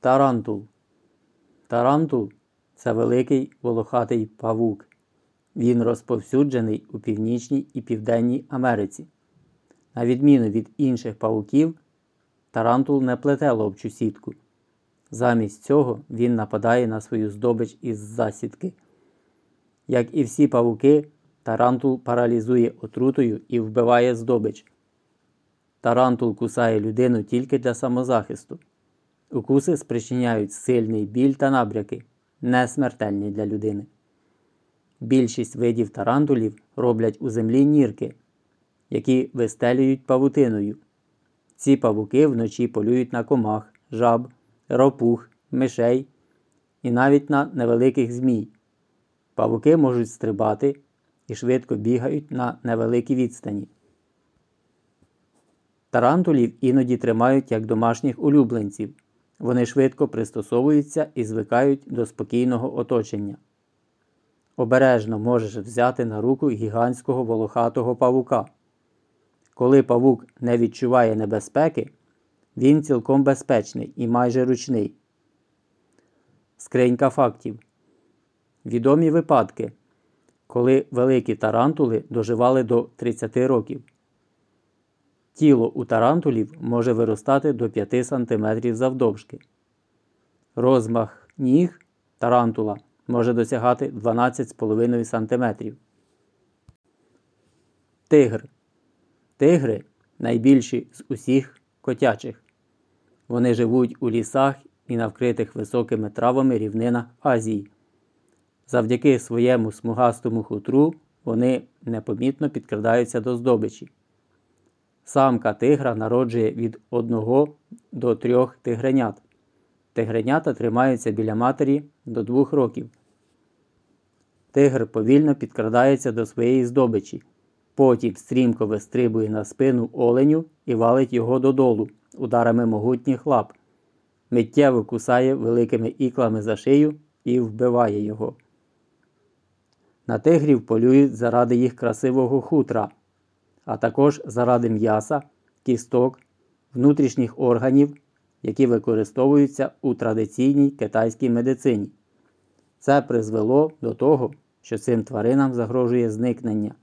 Тарантул. Тарантул це великий волохатий павук. Він розповсюджений у Північній і Південній Америці. На відміну від інших павуків, тарантул не плете ловчу сітку. Замість цього він нападає на свою здобич із засідки. Як і всі павуки, тарантул паралізує отрутою і вбиває здобич. Тарантул кусає людину тільки для самозахисту. Укуси спричиняють сильний біль та набряки, не смертельні для людини. Більшість видів тарантулів роблять у землі нірки, які вистелюють павутиною. Ці павуки вночі полюють на комах, жаб, ропух, мишей і навіть на невеликих змій. Павуки можуть стрибати і швидко бігають на невеликій відстані. Тарантулів іноді тримають як домашніх улюбленців. Вони швидко пристосовуються і звикають до спокійного оточення. Обережно можеш взяти на руку гігантського волохатого павука. Коли павук не відчуває небезпеки, він цілком безпечний і майже ручний. Скринька фактів. Відомі випадки, коли великі тарантули доживали до 30 років. Тіло у тарантулів може виростати до 5 см завдовжки. Розмах ніг тарантула може досягати 12,5 см. Тигр. Тигри найбільші з усіх котячих. Вони живуть у лісах і на вкритих високими травами рівнинах Азії. Завдяки своєму смугастому хутру вони непомітно підкрадаються до здобичі. Самка тигра народжує від 1 до 3 тигренят. Тигренята тримаються біля матері до 2 років. Тигр повільно підкрадається до своєї здобичі. Потім стрімко вистрибує на спину оленю і валить його додолу ударами могутніх лап. Миттєво кусає великими іклами за шию і вбиває його. На тигрів полюють заради їх красивого хутра, а також заради м'яса, кісток, внутрішніх органів, які використовуються у традиційній китайській медицині. Це призвело до того, що цим тваринам загрожує зникнення.